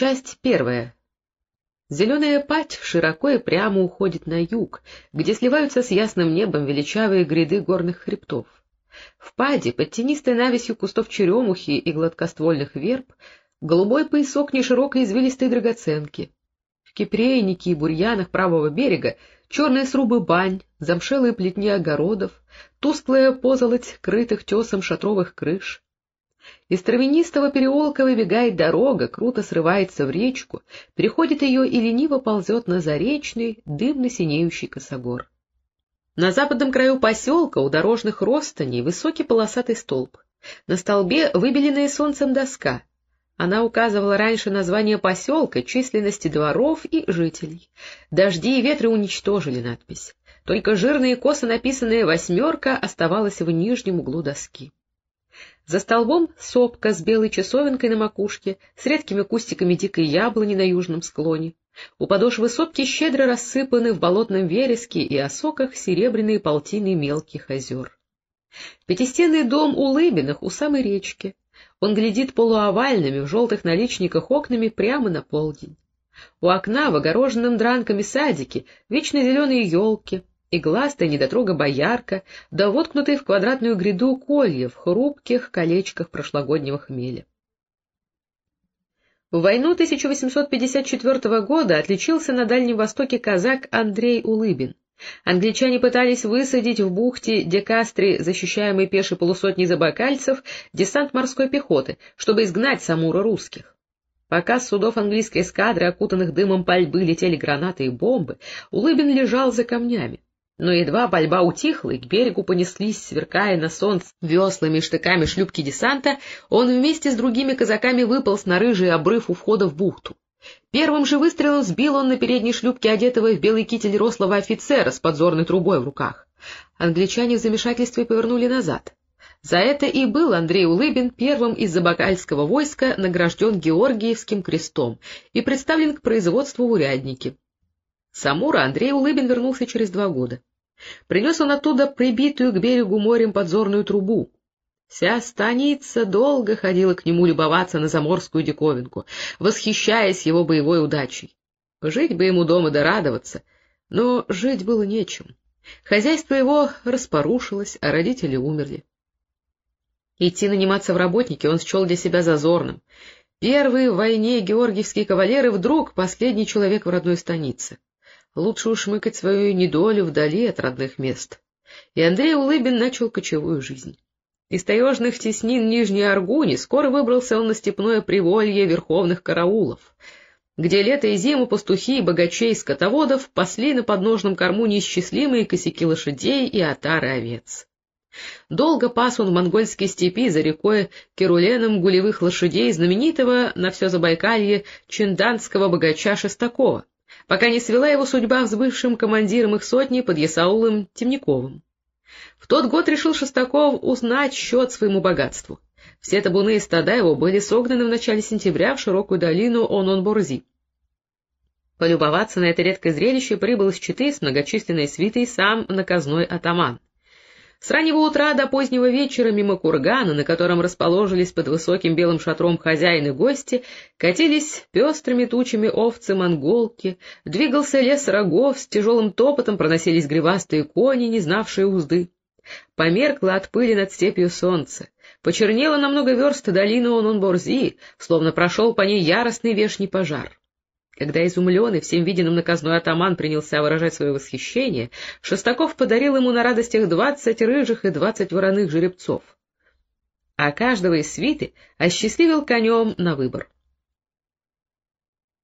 Часть первая. Зеленая пать широко и прямо уходит на юг, где сливаются с ясным небом величавые гряды горных хребтов. В паде, под тенистой навесью кустов черемухи и гладкоствольных верб, голубой поясок неширокой извилистой драгоценки. В кипрейнике и бурьянах правого берега черные срубы бань, замшелые плетни огородов, тусклая позолоть крытых тесом шатровых крыш, из травянистого переулка выбегает дорога, круто срывается в речку, переходит ее и лениво ползет на заречный, дымно-синеющий косогор. На западном краю поселка у дорожных ростаней высокий полосатый столб. На столбе выбеленная солнцем доска. Она указывала раньше название поселка, численности дворов и жителей. Дожди и ветры уничтожили надпись. Только жирная и косо написанная «восьмерка» оставалась в нижнем углу доски. За столбом сопка с белой часовенкой на макушке, с редкими кустиками дикой яблони на южном склоне. У подошвы сопки щедро рассыпаны в болотном вереске и осоках серебряные полтины мелких озер. Пятистенный дом у Лыбиных у самой речки. Он глядит полуовальными в желтых наличниках окнами прямо на полдень. У окна в огороженном дранками садике вечно зеленые елки, игластая недотрога боярка, да воткнутый в квадратную гряду колья в хрупких колечках прошлогоднего хмеля. В войну 1854 года отличился на Дальнем Востоке казак Андрей Улыбин. Англичане пытались высадить в бухте Декастри, защищаемой пешей полусотней забакальцев, десант морской пехоты, чтобы изгнать Самура русских. Пока с судов английской эскадры, окутанных дымом пальбы, летели гранаты и бомбы, Улыбин лежал за камнями. Но едва пальба утихла, и к берегу понеслись, сверкая на солнце веслами и штыками шлюпки десанта, он вместе с другими казаками выполз на рыжий обрыв у входа в бухту. Первым же выстрелом сбил он на передней шлюпке одетого в белый китель рослого офицера с подзорной трубой в руках. Англичане в замешательстве повернули назад. За это и был Андрей Улыбин первым из забакальского войска награжден Георгиевским крестом и представлен к производству в уряднике. Самура Андрей Улыбин вернулся через два года. Принес он оттуда прибитую к берегу морем подзорную трубу. Вся станица долго ходила к нему любоваться на заморскую диковинку, восхищаясь его боевой удачей. Жить бы ему дома да радоваться, но жить было нечем. Хозяйство его распорушилось, а родители умерли. Идти наниматься в работники он счел для себя зазорным. Первый в войне георгиевские кавалеры вдруг последний человек в родной станице. Лучше уж мыкать свою недолю вдали от родных мест. И Андрей Улыбин начал кочевую жизнь. Из таежных теснин Нижней Аргуни скоро выбрался он на степное приволье верховных караулов, где лето и зиму пастухи и богачей скотоводов пасли на подножном корму неисчислимые косяки лошадей и отары овец. Долго пас он в монгольской степи за рекой Керуленом гулевых лошадей знаменитого на все Забайкалье чинданского богача Шестакова, пока не свела его судьба с бывшим командиром их сотни под Ясаулом Темниковым. В тот год решил Шестаков узнать счет своему богатству. Все табуны и стада его были согнаны в начале сентября в широкую долину Онон-Борзи. Полюбоваться на это редкое зрелище прибыл с Читы с многочисленной свитой сам наказной атаман. С раннего утра до позднего вечера мимо кургана, на котором расположились под высоким белым шатром хозяин и гости, катились пестрыми тучами овцы-монголки, двигался лес рогов, с тяжелым топотом проносились гривастые кони, не знавшие узды. Померкло от пыли над степью солнце, почернело на много верст долина Ононборзи, словно прошел по ней яростный вешний пожар. Когда изумленный всем виденным наказной атаман принялся выражать свое восхищение, Шестаков подарил ему на радостях двадцать рыжих и двадцать вороных жеребцов, а каждого из свиты осчастливил конем на выбор.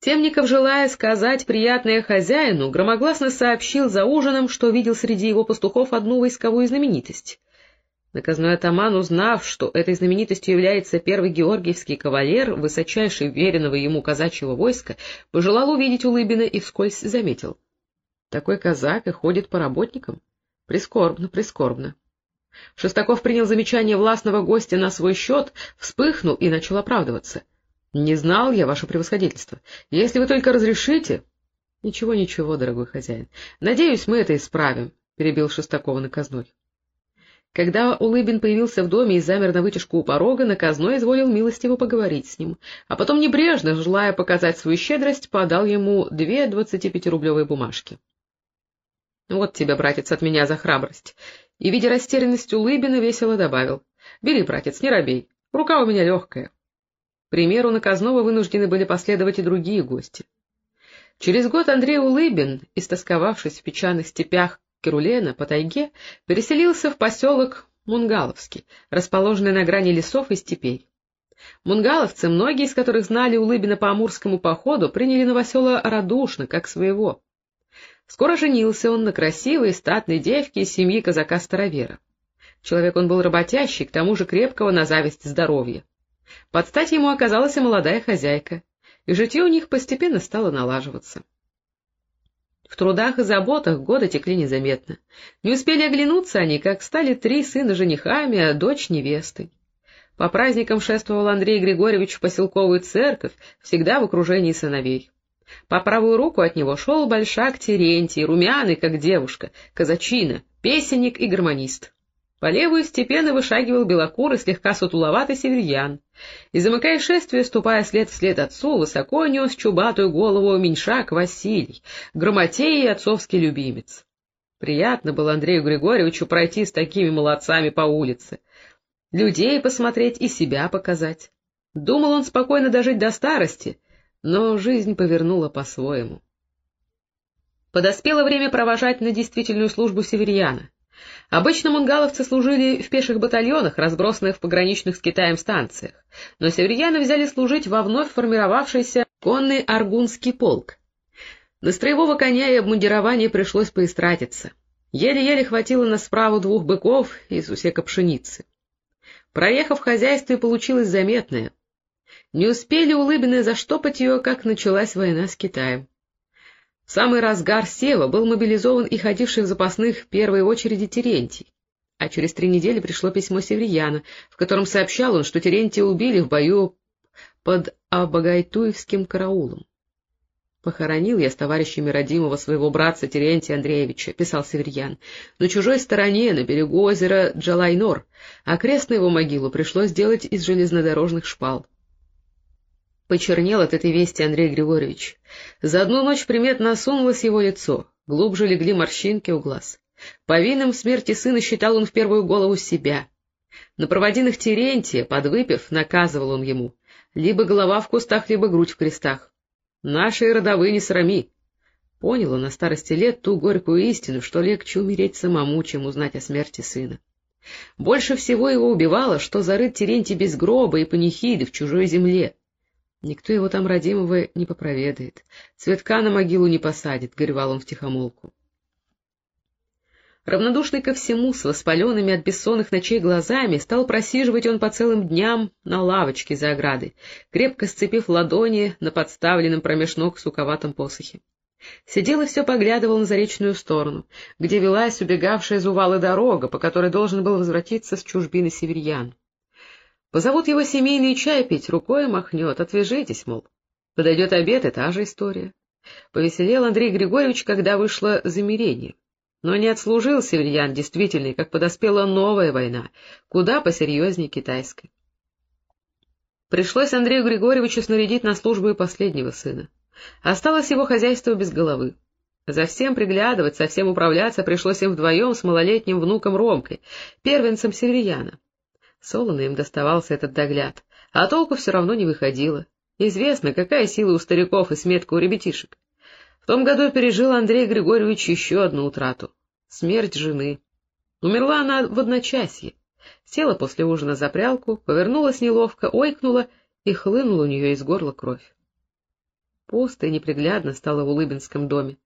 Темников, желая сказать приятное хозяину, громогласно сообщил за ужином, что видел среди его пастухов одну войсковую знаменитость. Наказной атаман, узнав, что этой знаменитостью является первый георгиевский кавалер, высочайший веренного ему казачьего войска, пожелал увидеть Улыбина и вскользь заметил. Такой казак и ходит по работникам? Прискорбно, прискорбно. Шестаков принял замечание властного гостя на свой счет, вспыхнул и начал оправдываться. — Не знал я, ваше превосходительство. Если вы только разрешите... — Ничего, ничего, дорогой хозяин. Надеюсь, мы это исправим, — перебил Шестакова наказной. Когда Улыбин появился в доме и замер на вытяжку у порога, наказной изволил милостиво поговорить с ним, а потом небрежно, желая показать свою щедрость, подал ему две двадцатипятирублевые бумажки. — Вот тебе, братец, от меня за храбрость. И, видя растерянность Улыбина, весело добавил. — Бери, братец, не робей, рука у меня легкая. К примеру наказного вынуждены были последовать и другие гости. Через год Андрей Улыбин, истосковавшись в печальных степях Керулена по тайге переселился в поселок Мунгаловский, расположенный на грани лесов и степей. Мунгаловцы, многие из которых знали Улыбина по Амурскому походу, приняли новосела радушно, как своего. Скоро женился он на красивой статной девке из семьи казака-старовера. Человек он был работящий, к тому же крепкого на зависть здоровья. Под стать ему оказалась и молодая хозяйка, и житье у них постепенно стало налаживаться. В трудах и заботах годы текли незаметно. Не успели оглянуться они, как стали три сына женихами, а дочь невестой. По праздникам шествовал Андрей Григорьевич в поселковую церковь, всегда в окружении сыновей. По правую руку от него шел большак Терентий, румяный, как девушка, казачина, песенник и гармонист. По левую степенно вышагивал белокурый, слегка сутуловатый северьян, и, замыкая шествие, ступая след вслед отцу, высоко нес чубатую голову меньшак Василий, грамотей и отцовский любимец. Приятно было Андрею Григорьевичу пройти с такими молодцами по улице, людей посмотреть и себя показать. Думал он спокойно дожить до старости, но жизнь повернула по-своему. Подоспело время провожать на действительную службу северьяна. Обычно мунгаловцы служили в пеших батальонах, разбросанных в пограничных с Китаем станциях, но северьяны взяли служить во вновь формировавшийся конный аргунский полк. На строевого коня и обмундирование пришлось поистратиться. Еле-еле хватило на справу двух быков из усека пшеницы. Проехав хозяйство, получилось заметное. Не успели улыбины заштопать ее, как началась война с Китаем. В самый разгар сева был мобилизован и ходивший в запасных в первой очереди Терентий. А через три недели пришло письмо Северьяна, в котором сообщал он, что Терентия убили в бою под Абагайтуевским караулом. «Похоронил я с товарищами родимого своего братца Терентия Андреевича», — писал Северьян, — «на чужой стороне, на берегу озера Джалайнор, а крест на его могилу пришлось сделать из железнодорожных шпал. Почернел от этой вести Андрей Григорьевич. За одну ночь приметно осунулось его лицо, глубже легли морщинки у глаз. По винам смерти сына считал он в первую голову себя. На проводинах Терентия, подвыпив, наказывал он ему. Либо голова в кустах, либо грудь в крестах. Наши родовые не срами. Понял он на старости лет ту горькую истину, что легче умереть самому, чем узнать о смерти сына. Больше всего его убивало, что зарыт Терентий без гроба и панихиды в чужой земле. Никто его там родимого не попроведает, цветка на могилу не посадит, — горевал он втихомолку. Равнодушный ко всему, с воспаленными от бессонных ночей глазами, стал просиживать он по целым дням на лавочке за оградой, крепко сцепив ладони на подставленном промеж ног суковатом посохе. Сидел и все поглядывал на заречную сторону, где велась убегавшая из увала дорога, по которой должен был возвратиться с чужбины северьян. Позовут его семейный чай пить, рукой махнет, отвяжитесь, мол. Подойдет обед, и та же история. Повеселел Андрей Григорьевич, когда вышло замирение. Но не отслужил северьян действительный, как подоспела новая война, куда посерьезнее китайской. Пришлось Андрею Григорьевичу снарядить на службу и последнего сына. Осталось его хозяйство без головы. За всем приглядывать, со всем управляться пришлось им вдвоем с малолетним внуком Ромкой, первенцем северьяна. Солоно им доставался этот догляд, а толку все равно не выходило. Известно, какая сила у стариков и сметка у ребятишек. В том году пережил Андрей Григорьевич еще одну утрату — смерть жены. Умерла она в одночасье. Села после ужина за прялку, повернулась неловко, ойкнула, и хлынула у нее из горла кровь. Пусто и неприглядно стало в Улыбинском доме.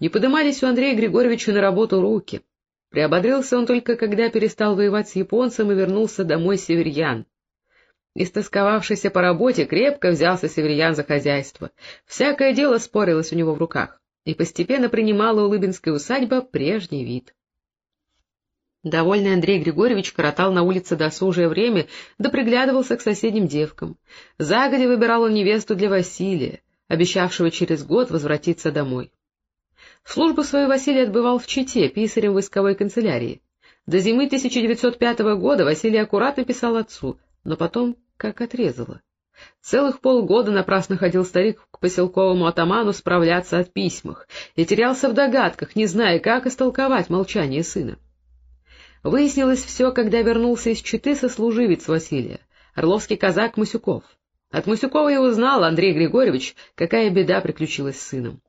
Не подымались у Андрея Григорьевича на работу руки. Приободрился он только, когда перестал воевать с японцем и вернулся домой северьян. Истосковавшийся по работе, крепко взялся северьян за хозяйство. Всякое дело спорилось у него в руках, и постепенно принимала улыбинская усадьба прежний вид. Довольный Андрей Григорьевич коротал на улице досужее время, да приглядывался к соседним девкам. Загодя выбирал он невесту для Василия, обещавшего через год возвратиться домой. Службу свою Василий отбывал в Чите, писарем войсковой канцелярии. До зимы 1905 года Василий аккуратно писал отцу, но потом как отрезало. Целых полгода напрасно ходил старик к поселковому атаману справляться о письмах и терялся в догадках, не зная, как истолковать молчание сына. Выяснилось все, когда вернулся из Читы сослуживец Василия, орловский казак Масюков. От Масюкова и узнал Андрей Григорьевич, какая беда приключилась с сыном.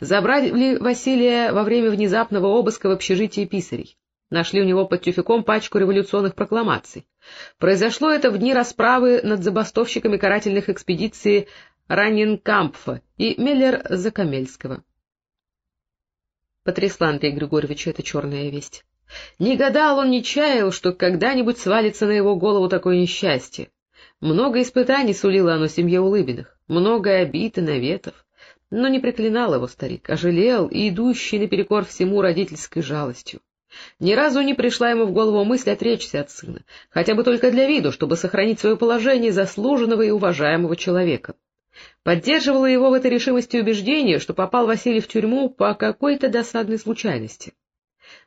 Забрали Василия во время внезапного обыска в общежитии писарей. Нашли у него под тюфяком пачку революционных прокламаций. Произошло это в дни расправы над забастовщиками карательных экспедиций Ранненкампфа и Меллер-Закамельского. Потрясла Андрея Григорьевича эта черная весть. Не гадал он, не чаял, что когда-нибудь свалится на его голову такое несчастье. Много испытаний сулило оно семье Улыбиных, много обид и наветов. Но не проклинал его старик, а жалел и идущий наперекор всему родительской жалостью. Ни разу не пришла ему в голову мысль отречься от сына, хотя бы только для виду, чтобы сохранить свое положение заслуженного и уважаемого человека. Поддерживало его в этой решимости убеждение, что попал Василий в тюрьму по какой-то досадной случайности.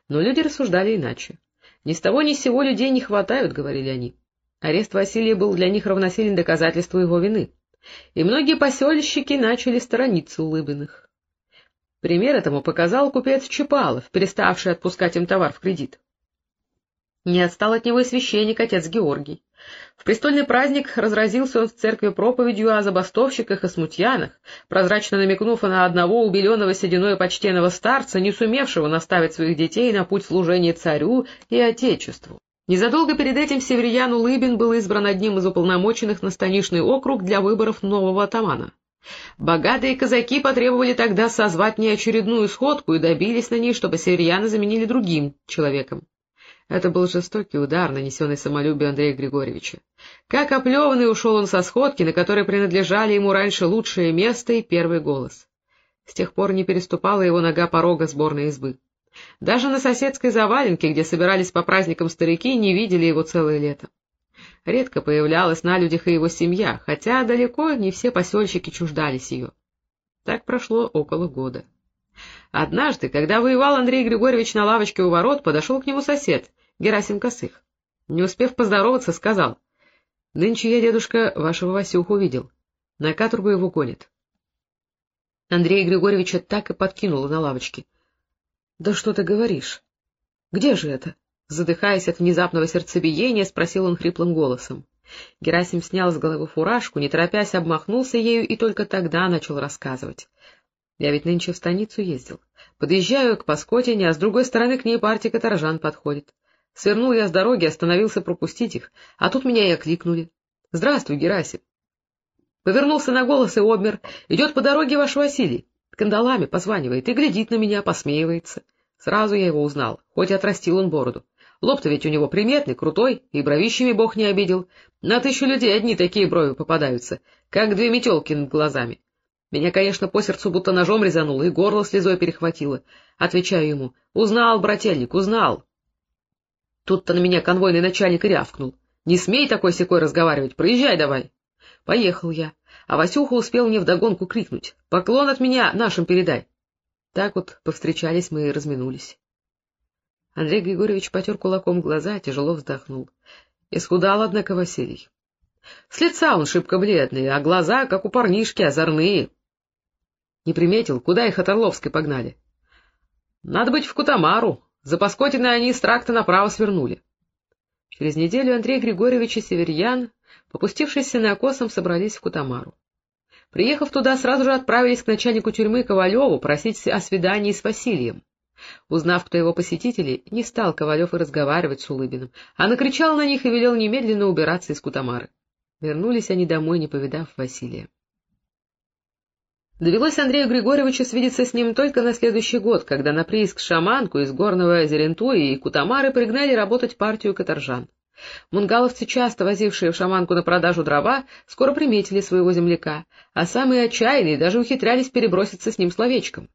Но люди рассуждали иначе. Ни с того ни с сего людей не хватают, — говорили они. Арест Василия был для них равносилен доказательству его вины, и многие посельщики начали сторониться Улыбиных. Пример этому показал купец Чапалов, переставший отпускать им товар в кредит. Не отстал от него и священник, отец Георгий. В престольный праздник разразился он в церкви проповедью о забастовщиках и смутьянах, прозрачно намекнув на одного убеленного сединой почтенного старца, не сумевшего наставить своих детей на путь служения царю и отечеству. Незадолго перед этим Северьян Улыбин был избран одним из уполномоченных на станичный округ для выборов нового атамана. Богатые казаки потребовали тогда созвать неочередную сходку и добились на ней, чтобы северяна заменили другим человеком. Это был жестокий удар, нанесенный самолюбию Андрея Григорьевича. Как оплеванный ушел он со сходки, на которой принадлежали ему раньше лучшее место и первый голос. С тех пор не переступала его нога порога сборной избы. Даже на соседской заваленке, где собирались по праздникам старики, не видели его целое лето. Редко появлялась на людях и его семья, хотя далеко не все посельщики чуждались ее. Так прошло около года. Однажды, когда воевал Андрей Григорьевич на лавочке у ворот, подошел к нему сосед, Герасим Косых. Не успев поздороваться, сказал, — Нынче я, дедушка, вашего Васюху видел. На каторгу его гонит. Андрея Григорьевича так и подкинуло на лавочке. — Да что ты говоришь? Где же это? Задыхаясь от внезапного сердцебиения, спросил он хриплым голосом. Герасим снял с головы фуражку, не торопясь обмахнулся ею и только тогда начал рассказывать. Я ведь нынче в станицу ездил. Подъезжаю к Паскотине, а с другой стороны к ней партия каторжан подходит. Свернул я с дороги, остановился пропустить их, а тут меня и окликнули. — Здравствуй, Герасим. Повернулся на голос и обмер. Идет по дороге ваш Василий. Кандалами позванивает и глядит на меня, посмеивается. Сразу я его узнал, хоть отрастил он бороду. Лоб-то ведь у него приметный, крутой, и бровищами бог не обидел. На тысячу людей одни такие брови попадаются, как две метелки над глазами. Меня, конечно, по сердцу будто ножом резануло, и горло слезой перехватило. Отвечаю ему, узнал, брательник, узнал. Тут-то на меня конвойный начальник рявкнул. Не смей такой секой разговаривать, проезжай давай. Поехал я, а Васюха успел мне вдогонку крикнуть. Поклон от меня нашим передай. Так вот повстречались мы и разминулись. Андрей Григорьевич потер кулаком глаза, тяжело вздохнул. Исхудал, однако, Василий. С лица он шибко бледный, а глаза, как у парнишки, озорные. Не приметил, куда их от Орловской погнали. Надо быть в Кутамару. За Паскотиной они с тракта направо свернули. Через неделю Андрей Григорьевич и Северьян, попустившись на окосом, собрались в Кутамару. Приехав туда, сразу же отправились к начальнику тюрьмы Ковалеву просить о свидании с Василием. Узнав, кто его посетители, не стал Ковалев и разговаривать с Улыбиным, а накричал на них и велел немедленно убираться из Кутамары. Вернулись они домой, не повидав Василия. Довелось Андрею Григорьевичу свидеться с ним только на следующий год, когда на прииск Шаманку из горного Зерентуи и Кутамары пригнали работать партию каторжан. Мунгаловцы, часто возившие в шаманку на продажу дрова, скоро приметили своего земляка, а самые отчаянные даже ухитрялись переброситься с ним словечком.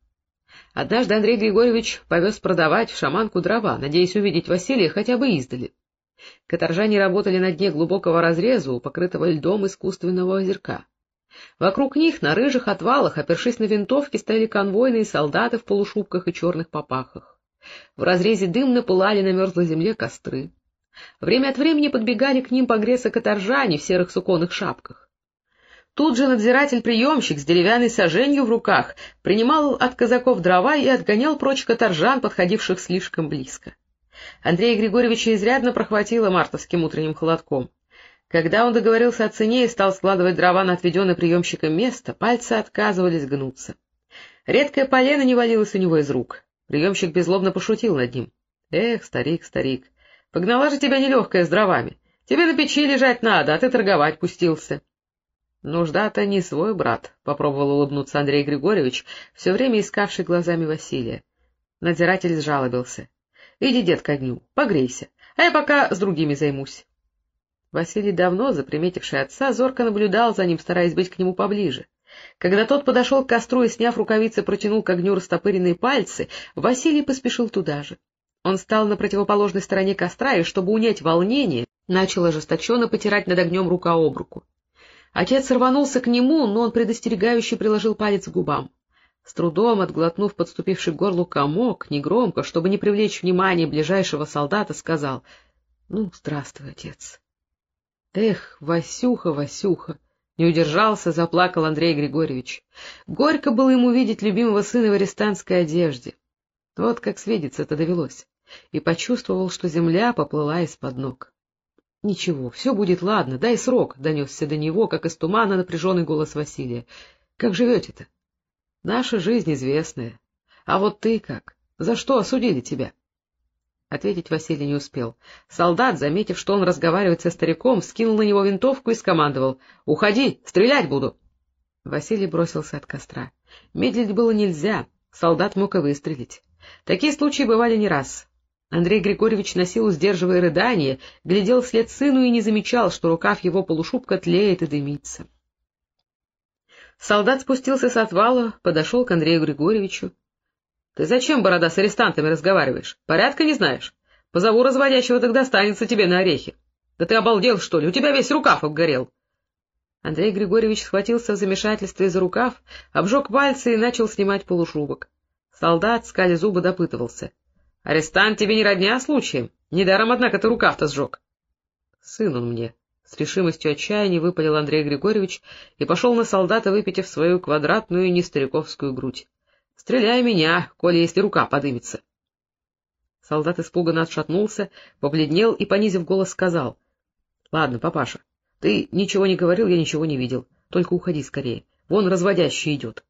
Однажды Андрей Григорьевич повез продавать в шаманку дрова, надеясь увидеть Василия хотя бы издали. Каторжане работали на дне глубокого разреза, покрытого льдом искусственного озерка. Вокруг них, на рыжих отвалах, опершись на винтовки, стояли конвойные солдаты в полушубках и черных попахах. В разрезе дымно пылали на мерзлой земле костры. Время от времени подбегали к ним погреться каторжане в серых суконных шапках. Тут же надзиратель-приемщик с деревянной саженью в руках принимал от казаков дрова и отгонял прочь каторжан, подходивших слишком близко. Андрея Григорьевича изрядно прохватило мартовским утренним холодком. Когда он договорился о цене и стал складывать дрова на отведенное приемщиком место, пальцы отказывались гнуться. Редкое полено не валилось у него из рук. Приемщик беззлобно пошутил над ним. — Эх, старик, старик, погнала же тебя нелегкая с дровами. Тебе на печи лежать надо, а ты торговать пустился. — Нужда-то не свой брат, — попробовал улыбнуться Андрей Григорьевич, все время искавший глазами Василия. Надзиратель сжалобился. — Иди, дед, к огню, погрейся, а я пока с другими займусь. Василий, давно заприметивший отца, зорко наблюдал за ним, стараясь быть к нему поближе. Когда тот подошел к костру и, сняв рукавицы, протянул к огню растопыренные пальцы, Василий поспешил туда же. Он стал на противоположной стороне костра и, чтобы унять волнение, начал ожесточенно потирать над огнем рука об руку. Отец рванулся к нему, но он предостерегающе приложил палец к губам. С трудом отглотнув подступивший к горлу комок, негромко, чтобы не привлечь внимание ближайшего солдата, сказал — Ну, здравствуй, отец. Эх, Васюха, Васюха! Не удержался, заплакал Андрей Григорьевич. Горько было ему видеть любимого сына в арестантской одежде. Вот как свидеться-то довелось. И почувствовал, что земля поплыла из-под ног. — Ничего, все будет ладно, дай срок, — донесся до него, как из тумана напряженный голос Василия. — Как живете-то? — Наша жизнь известная. А вот ты как? За что осудили тебя? — Ответить Василий не успел. Солдат, заметив, что он разговаривает со стариком, скинул на него винтовку и скомандовал. — Уходи, стрелять буду! Василий бросился от костра. Медлить было нельзя, солдат мог и выстрелить. Такие случаи бывали не раз. Андрей Григорьевич на силу сдерживая рыдание, глядел вслед сыну и не замечал, что рукав его полушубка тлеет и дымится. Солдат спустился с отвала, подошел к Андрею Григорьевичу. — Ты зачем, борода, с арестантами разговариваешь? Порядка не знаешь? Позову разводящего, тогда останется тебе на орехи. Да ты обалдел, что ли? У тебя весь рукав обгорел. Андрей Григорьевич схватился в замешательстве за рукав, обжег пальцы и начал снимать полушубок. Солдат, скали зубы, допытывался. — Арестант тебе не родня случаем? Недаром, однако, ты рукав-то сжег. — Сын он мне. С решимостью отчаяния выпалил Андрей Григорьевич и пошел на солдата, выпитив свою квадратную нестариковскую грудь. Стреляй меня, коли если рука подымется. Солдат испуганно отшатнулся, побледнел и, понизив голос, сказал. — Ладно, папаша, ты ничего не говорил, я ничего не видел. Только уходи скорее. Вон разводящий идет.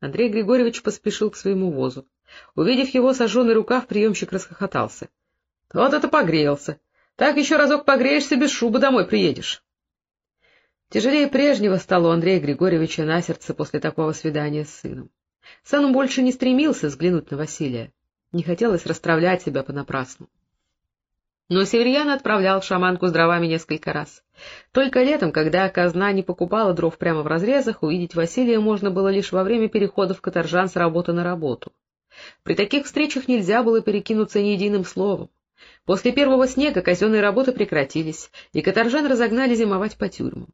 Андрей Григорьевич поспешил к своему возу. Увидев его сожженный рукав, приемщик расхохотался. — Вот это погрелся! Так еще разок погреешься, без шубы домой приедешь. Тяжелее прежнего стало у Андрея Григорьевича на сердце после такого свидания с сыном. Он больше не стремился взглянуть на Василия. Не хотелось расстравлять себя понапрасну. Но Северьян отправлял шаманку с дровами несколько раз. Только летом, когда казна не покупала дров прямо в разрезах, увидеть Василия можно было лишь во время переходов каторжан с работы на работу. При таких встречах нельзя было перекинуться ни единым словом. После первого снега казенные работы прекратились, и каторжан разогнали зимовать по тюрьмам.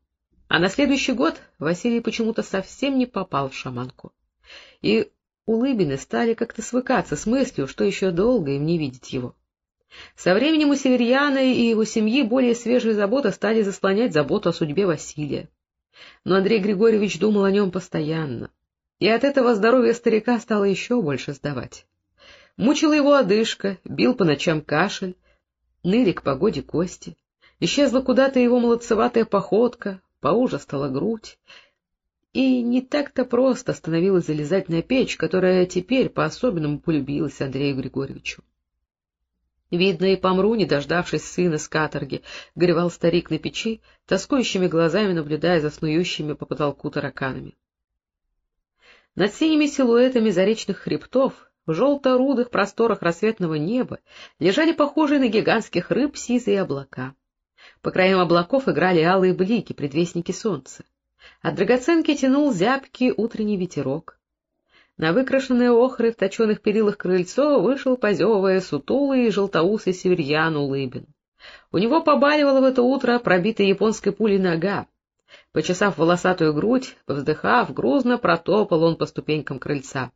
А на следующий год Василий почему-то совсем не попал в шаманку и улыбины стали как-то свыкаться с мыслью, что еще долго им не видеть его. Со временем у Северьяна и его семьи более свежие заботы стали заслонять заботу о судьбе Василия. Но Андрей Григорьевич думал о нем постоянно, и от этого здоровье старика стало еще больше сдавать. Мучила его одышка, бил по ночам кашель, ныли к погоде кости, исчезла куда-то его молодцеватая походка, поуже стала грудь, и не так-то просто становилось залезать на печь, которая теперь по-особенному полюбилась Андрею Григорьевичу. Видно, и помру, не дождавшись сына с каторги, — горевал старик на печи, тоскующими глазами наблюдая за снующими по потолку тараканами. Над синими силуэтами заречных хребтов, в желто-рудых просторах рассветного неба, лежали похожие на гигантских рыб сизые облака. По краям облаков играли алые блики, предвестники солнца. От драгоценки тянул зябкий утренний ветерок. На выкрашенное охры в точеных перилах крыльцо вышел, позевывая, сутулый и желтоусый северьян Улыбин. У него побаливала в это утро пробитая японской пулей нога. Почесав волосатую грудь, повздыхав, грузно протопал он по ступенькам крыльца.